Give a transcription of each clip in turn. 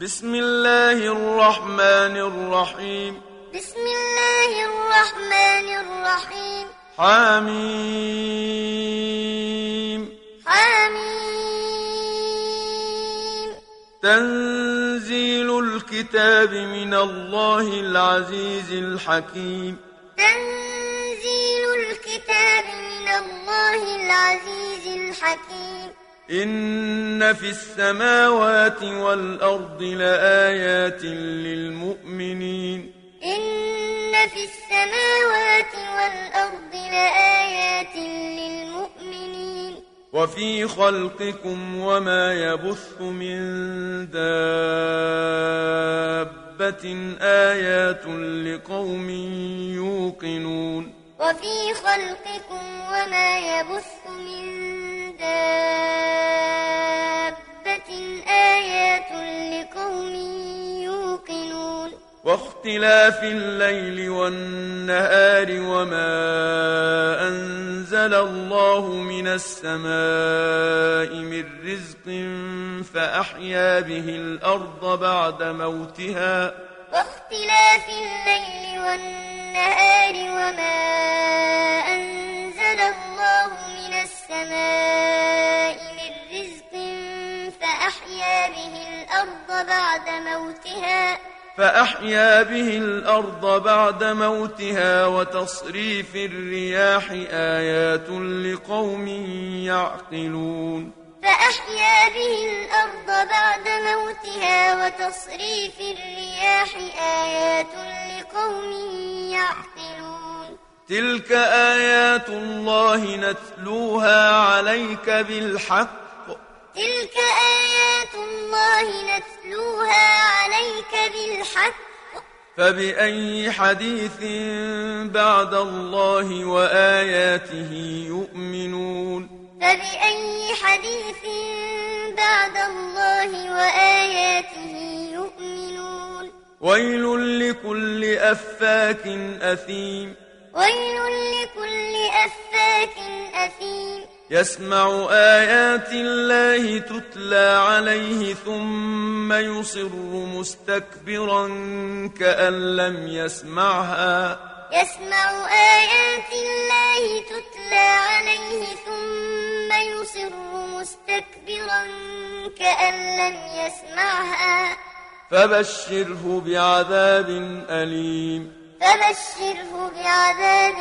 بسم الله الرحمن الرحيم. بسم الله الرحمن الرحيم. حميم. حميم. تنزيل الكتاب من الله العزيز الحكيم. تنزيل الكتاب من الله العزيز الحكيم. إن في السماوات والأرض لآيات للمؤمنين إن في السماوات والأرض لآيات للمؤمنين وفي خلقكم وما يبث من دابة آيات لقوم يوقنون وفي خلقكم وما يبث من دابة آيات لقوم يوقنون. واختلاف الليل والنهار وما أنزل الله من السماء من رزق فأحيا به الأرض بعد موتها. واختلاف الليل والنهار وما أنزل السماء من رزق فأحيا به الأرض بعد موتها. فأحيا به الأرض بعد موتها وتصريف الرياح آيات لقوم يعقلون. فأحيا به الأرض بعد موتها وتصريف الرياح آيات لقوم يعقلون. تلك آيات الله نتلوها عليك بالحق تلك آيات الله نتلوها عليك بالحق فبأي حديث بعد الله وآياته يؤمنون فبأي حديث بعد الله وآياته يؤمنون ويل لكل أفاك أثيم ويل لكل أفاك أثيم. يسمع آيات الله تتلى عليه ثم يصر مستكبرا كأن لم يسمعها. يسمع آيات الله تتلى عليه ثم يصر مستكبرا كأن لم يسمعها. فبشره بعذاب أليم. فبشره بعذاب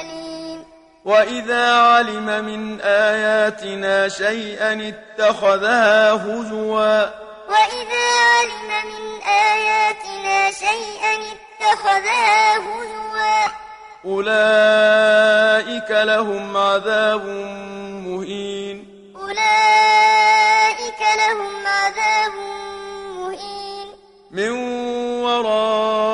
أليم. وإذا علم من آياتنا شيئا اتخذها هزوا. وإذا علم من آياتنا شيئا اتخذها هزوا. أولئك لهم عذاب مهين. أولئك لهم عذاب مهين. من ورائهم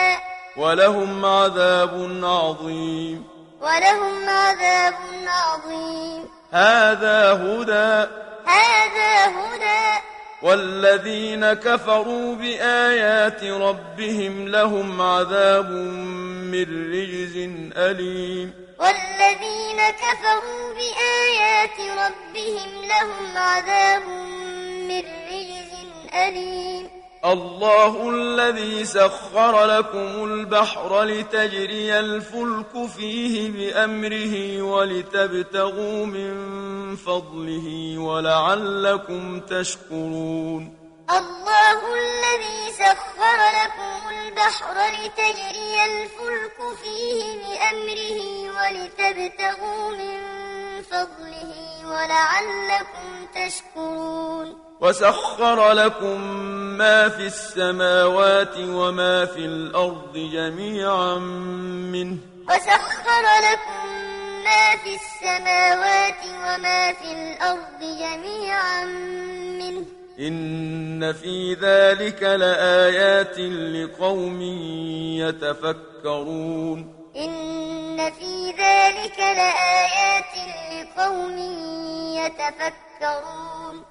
ولهم عذاب عظيم. ولهم عذاب عظيم. هذا هدى. هذا هدى. والذين كفروا بآيات ربهم لهم عذاب من رجز أليم. والذين كفروا بآيات ربهم لهم عذاب من رجز أليم. الله الذي سخر لكم البحر لتجري الفلك فيه بأمره ولتبتغوا من فضله ولعلكم تشكرون. الله الذي سخر لكم البحر لتجري الفلك فيه بأمره ولتبتغوا من فضله ولعلكم تشكرون. وسخر لكم ما في السماوات وما في الأرض جميعا منه. وسخر لكم ما في السماوات وما في الأرض جميعا منه. إن في ذلك لآيات لقوم يتفكرون. إن في ذلك لآيات لقوم يتفكرون.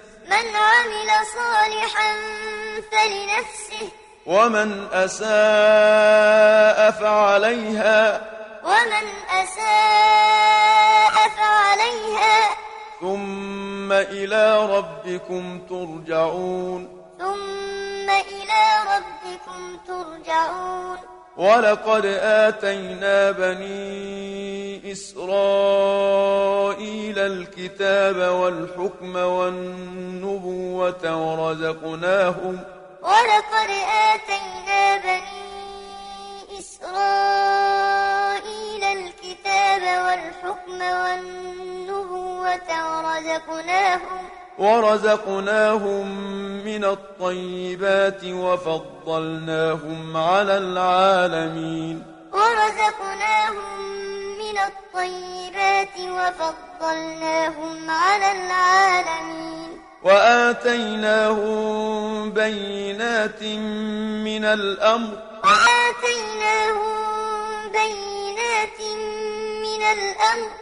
من عمل صالحا فلنفسه. ومن أساء فعليها. ومن أساء فعليها. ثم إلى ربكم ترجعون. ثم إلى ربكم ترجعون. ولقد آتينا بني إسرائيل الكتاب والحكم والنبوة ورزقناهم ولقد آتينا بني إسرائيل الكتاب والحكم والنبوة ورزقناهم ورزقناهم من الطيبات وفضلناهم على العالمين. ورزقناهم من الطيبات وفضلناهم على العالمين. وآتيناهم بينات من الأمر. وآتيناهم بينات من الأمر.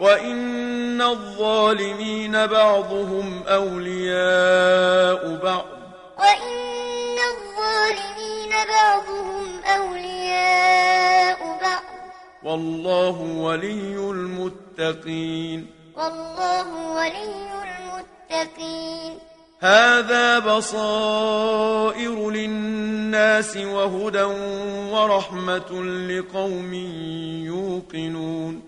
وإن الظالمين بعضهم أولياء بعض. وإن الظالمين بعضهم أولياء بعض. والله ولي المتقين. والله ولي المتقين. هذا بصائر للناس وهدى ورحمة لقوم يوقنون.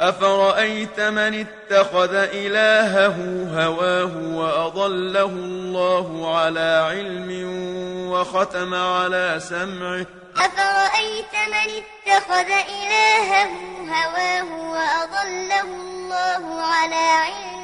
أفرأيت من اتخذ إلهه هواه وأضله الله على علم وختم على سمعه؟ أفرأيت من اتخذ إلهه هواه وأضله الله على علم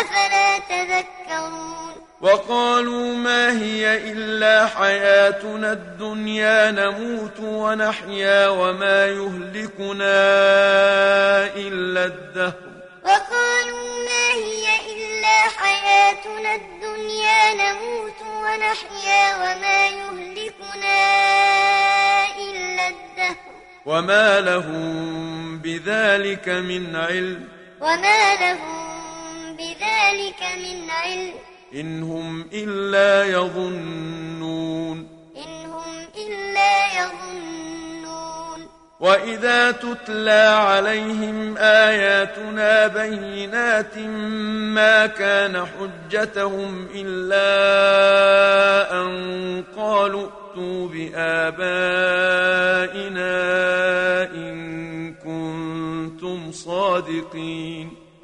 أفلا تذكرون؟ وقالوا ما هي إلا حياتنا الدنيا نموت ونحيا وما يهلكنا إلا الدهر. وقالوا ما هي إلا حياتنا الدنيا نموت ونحيا وما يهلكنا إلا الدهر. وما لهم بذلك من علم. وما لهم بذلك من علم. إن هم إلا يظنون. إن هم إلا يظنون. وإذا تتلى عليهم آياتنا بينات ما كان حجتهم إلا أن قالوا ائتوا بآبائنا إن كنتم صادقين.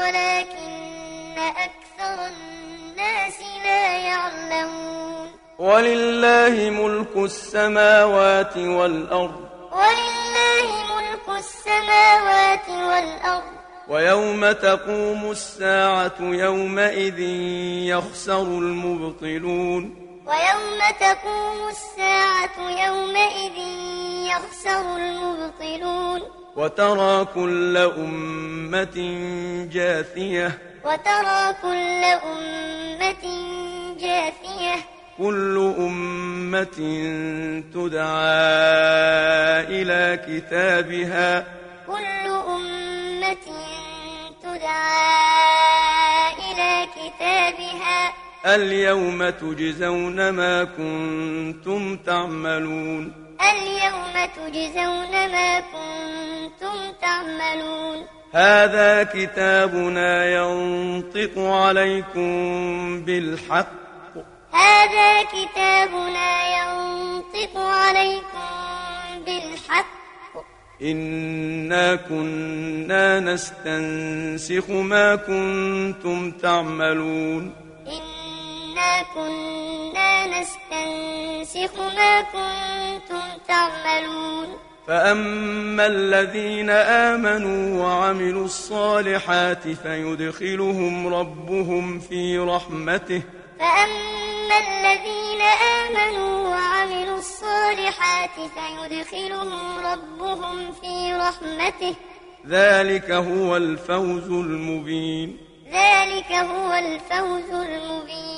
ولكن أكثر الناس لا يعلمون. ولله ملك السماوات والأرض. ولله ملك السماوات والأرض. ويوم تقوم الساعة يومئذ يخسر المبطلون. ويوم تقوم الساعة يومئذ يخسر المبطلون. وترى كل أمة جاثية. وترى كل أمة جاثية. كل أمة تدعى إلى كتابها. كل أمة تدعى إلى كتابها. اليوم تجزون ما كنتم تعملون. اليوم تجزون ما كنتم تعملون. هذا كتابنا ينطق عليكم بالحق. هذا كتابنا ينطق عليكم بالحق. إنا كنا نستنسخ ما كنتم تعملون. إنا كنا نستنسخ ما كنتم تعملون. فأما الذين آمنوا وعملوا الصالحات فيدخلهم ربهم في رحمته. فأما الذين آمنوا وعملوا الصالحات فيدخلهم ربهم في رحمته. ذلك هو الفوز المبين. ذلك هو الفوز المبين.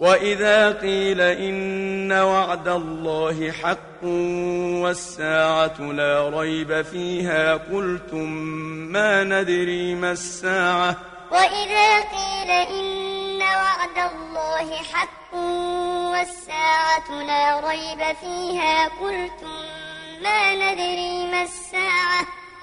وإذا قيل إن وعد الله حق والساعة لا ريب فيها قلتم ما ندري ما الساعة وإذا قيل إن وعد الله حق والساعة لا ريب فيها قلتم ما ندري ما الساعة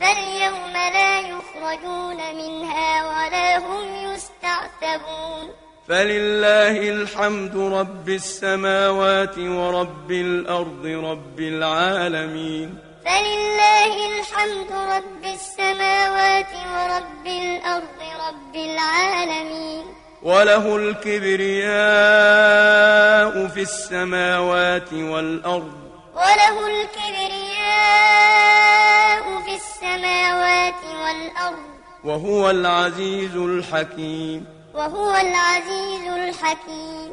فاليوم لا يخرجون منها ولا هم يستعتبون. فلله الحمد رب السماوات ورب الأرض رب العالمين. فلله الحمد رب السماوات ورب الأرض رب العالمين. وله الكبرياء في السماوات والأرض. وله الكبرياء في السماوات والأرض. وهو العزيز الحكيم. وهو العزيز الحكيم.